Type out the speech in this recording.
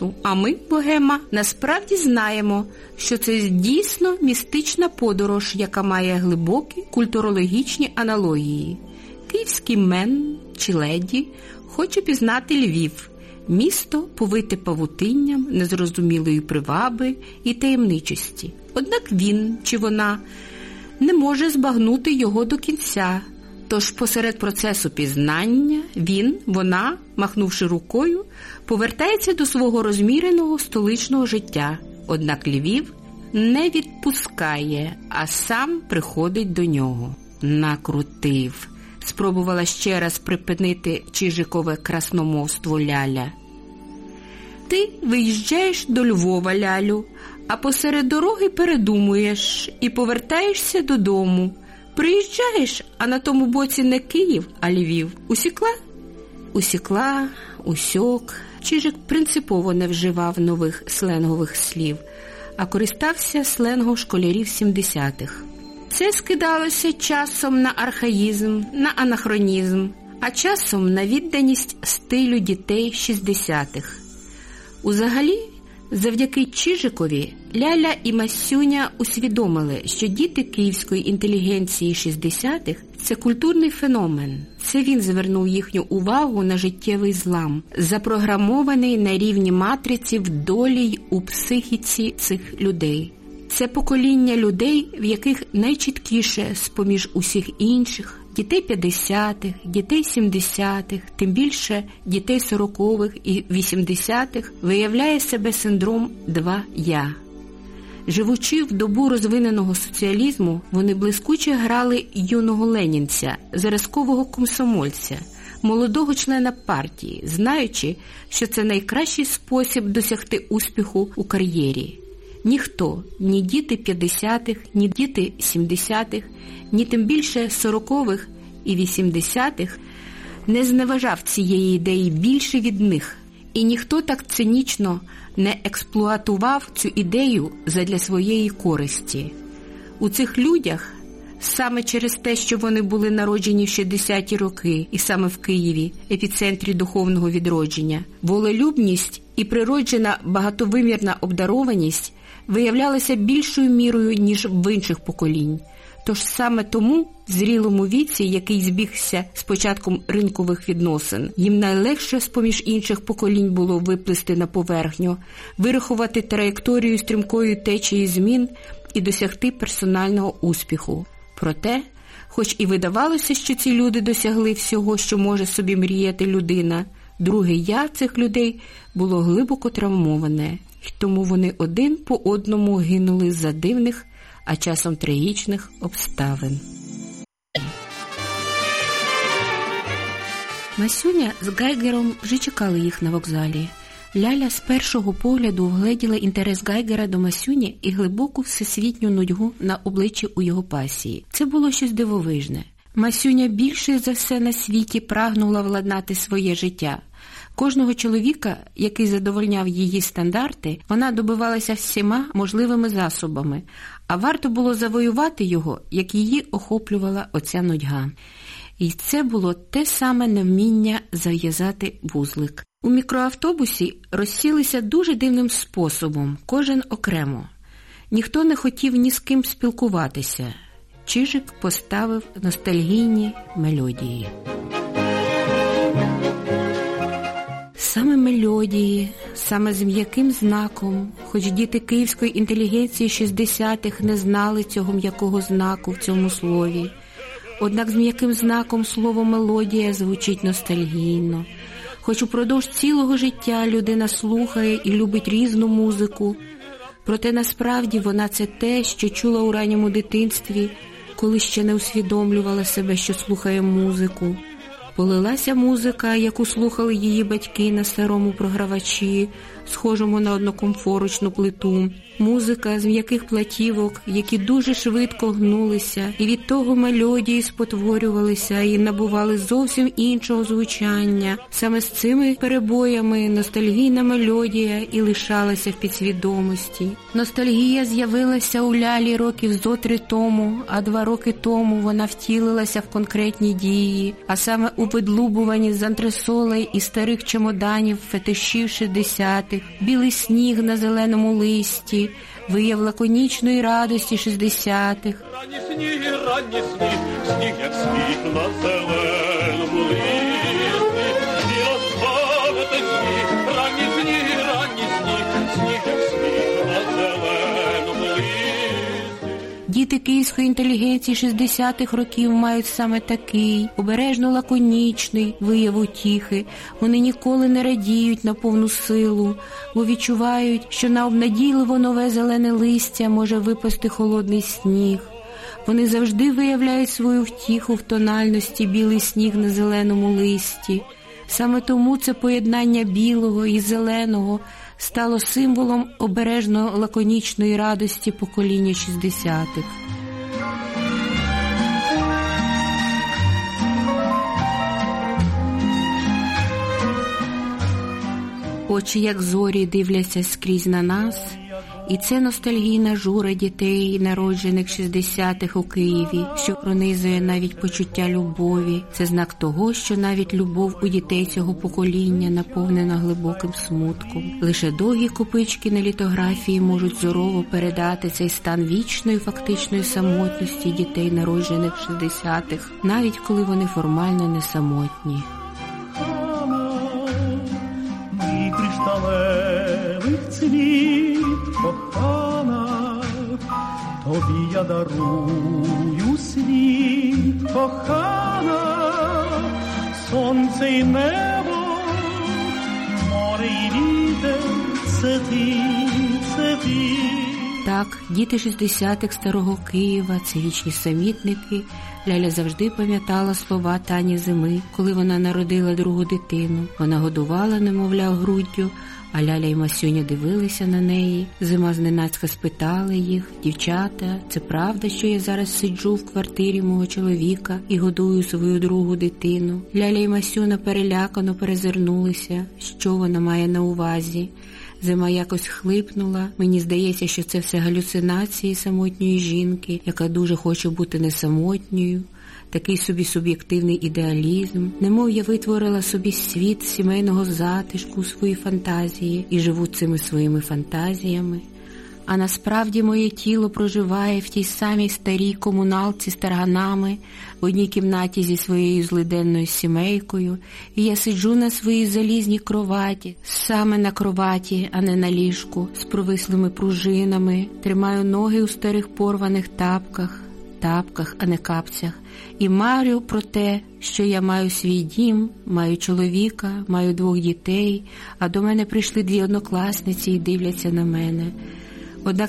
часу. А ми, богема, насправді знаємо, що це дійсно містична подорож, яка має глибокі культурологічні аналогії. Київський мен чи леді хоче пізнати Львів, місто повите павутинням незрозумілої приваби і таємничості. Однак він чи вона не може збагнути його до кінця. Тож посеред процесу пізнання він, вона, махнувши рукою, повертається до свого розміреного столичного життя. Однак Львів не відпускає, а сам приходить до нього. Накрутив. Спробувала ще раз припинити Чижикове красномовство Ляля. Ти виїжджаєш до Львова, Лялю, а посеред дороги передумуєш і повертаєшся додому. Приїжджаєш, а на тому боці не Київ, а Львів. Усікла? Усікла, усьок. Чижик принципово не вживав нових сленгових слів, а користався сленгом школярів 70-х. Це скидалося часом на архаїзм, на анахронізм, а часом на відданість стилю дітей 60-х. Узагалі, завдяки Чижикові Ляля і Масюня усвідомили, що діти київської інтелігенції 60-х – це культурний феномен. Це він звернув їхню увагу на життєвий злам, запрограмований на рівні матриці в долі й у психіці цих людей. Це покоління людей, в яких найчіткіше з-поміж усіх інших дітей 50-х, дітей 70-х, тим більше дітей 40-х і 80-х виявляє себе синдром «два я». Живучи в добу розвиненого соціалізму, вони блискуче грали юного ленінця, заразкового комсомольця, молодого члена партії, знаючи, що це найкращий спосіб досягти успіху у кар'єрі. Ніхто, ні діти 50-х, ні діти 70-х, ні тим більше 40-х і 80-х не зневажав цієї ідеї більше від них, і ніхто так цинічно не експлуатував цю ідею задля своєї користі. У цих людях саме через те, що вони були народжені в 60-ті роки, і саме в Києві, епіцентрі духовного відродження, волелюбність і природжена багатовимірна обдарованість виявлялися більшою мірою, ніж в інших поколінь. Тож саме тому в зрілому віці, який збігся з початком ринкових відносин, їм найлегше з поміж інших поколінь було виплисти на поверхню, вирахувати траєкторію стрімкої течії змін і досягти персонального успіху. Проте, хоч і видавалося, що ці люди досягли всього, що може собі мріяти людина, друге я цих людей було глибоко травмоване, і тому вони один по одному гинули за дивних, а часом трагічних обставин. Масюня з Гайгером вже чекали їх на вокзалі. Ляля з першого погляду вгледіла інтерес Гайгера до Масюні і глибоку всесвітню нудьгу на обличчі у його пасії. Це було щось дивовижне. Масюня більше за все на світі прагнула владнати своє життя. Кожного чоловіка, який задовольняв її стандарти, вона добивалася всіма можливими засобами, а варто було завоювати його, як її охоплювала оця нудьга. І це було те саме невміння зав'язати вузлик. У мікроавтобусі розсілися дуже дивним способом, кожен окремо. Ніхто не хотів ні з ким спілкуватися. Чижик поставив ностальгійні мелодії. Саме мелодії, саме з м'яким знаком, хоч діти київської інтелігенції 60-х не знали цього м'якого знаку в цьому слові. Однак з м'яким знаком слово мелодія звучить ностальгійно. Хоч упродовж цілого життя людина слухає і любить різну музику, проте насправді вона це те, що чула у ранньому дитинстві, коли ще не усвідомлювала себе, що слухає музику. Полилася музика, яку слухали її батьки на старому програвачі, схожому на однокомфорочну плиту, музика з м'яких платівок, які дуже швидко гнулися, і від того мелодії спотворювалися і набували зовсім іншого звучання. Саме з цими перебоями ностальгійна мелодія і лишалася в підсвідомості. Ностальгія з'явилася у лялі років зо три тому, а два роки тому вона втілилася в конкретні дії, а саме у видлубувані з антресолей і старих чемоданів фетишів шістдесятих, білий сніг на зеленому листі, вияв лаконічної радості шістдесятих. Ранні сніги, ранні сніг, сніг, як сніг на зеленому листі, Діти київської інтелігенції 60-х років мають саме такий обережно лаконічний вияв утіхи. Вони ніколи не радіють на повну силу, бо відчувають, що на обнадійливо нове зелене листя може випасти холодний сніг. Вони завжди виявляють свою втіху в тональності білий сніг на зеленому листі. Саме тому це поєднання білого і зеленого стало символом обережно лаконічної радості покоління 60-х. Очі, як зорі, дивляться скрізь на нас, і це ностальгійна жура дітей, народжених 60-х у Києві, що пронизує навіть почуття любові. Це знак того, що навіть любов у дітей цього покоління наповнена глибоким смутком. Лише довгі копички на літографії можуть зорово передати цей стан вічної фактичної самотності дітей, народжених в 60-х, навіть коли вони формально не самотні. Мій кришталевий цвіт, кохана, тобі я дарую світ, кохана, сонце й небо, море й вітер, це ти, це ти. Так, діти 60-х старого Києва, це вічні самітники. Ляля завжди пам'ятала слова Тані зими, коли вона народила другу дитину. Вона годувала немовля груддю, а Ляля й Масюня дивилися на неї. Зима зненацька спитала їх, дівчата, це правда, що я зараз сиджу в квартирі мого чоловіка і годую свою другу дитину. Ляля й Масюна перелякано перезирнулися, що вона має на увазі. Зима якось хлипнула. Мені здається, що це все галюцинації самотньої жінки, яка дуже хоче бути не самотньою. Такий собі суб'єктивний ідеалізм, немов я витворила собі світ сімейного затишку у своїй фантазії і живу цими своїми фантазіями. А насправді моє тіло проживає в тій самій старій комуналці з тарганами в одній кімнаті зі своєю злиденною сімейкою, і я сиджу на своїй залізній кроваті, саме на кроваті, а не на ліжку, з провислими пружинами, тримаю ноги у старих порваних тапках, тапках, а не капцях, і марю про те, що я маю свій дім, маю чоловіка, маю двох дітей, а до мене прийшли дві однокласниці і дивляться на мене. Однак